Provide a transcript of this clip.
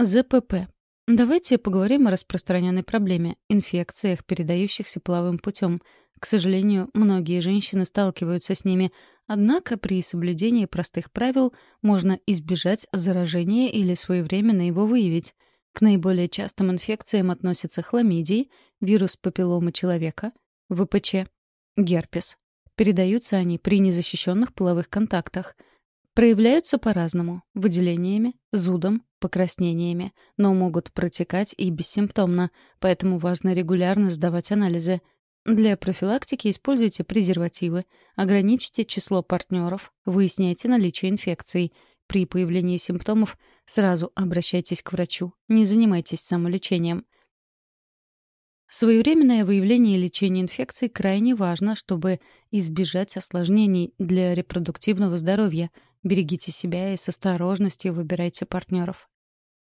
ЗПП. Давайте поговорим о распространенной проблеме — инфекциях, передающихся половым путем. К сожалению, многие женщины сталкиваются с ними, однако при соблюдении простых правил можно избежать заражения или своевременно его выявить. К наиболее частым инфекциям относятся хламидии, вирус папилломы человека, ВПЧ, герпес. Передаются они при незащищенных половых контактах — Проявляются по-разному — выделениями, зудом, покраснениями, но могут протекать и бессимптомно, поэтому важно регулярно сдавать анализы. Для профилактики используйте презервативы, ограничьте число партнеров, выясняйте наличие инфекций. При появлении симптомов сразу обращайтесь к врачу, не занимайтесь самолечением. Своевременное выявление и лечение инфекций крайне важно, чтобы избежать осложнений для репродуктивного здоровья — Берегите себя и с осторожностью выбирайте партнеров.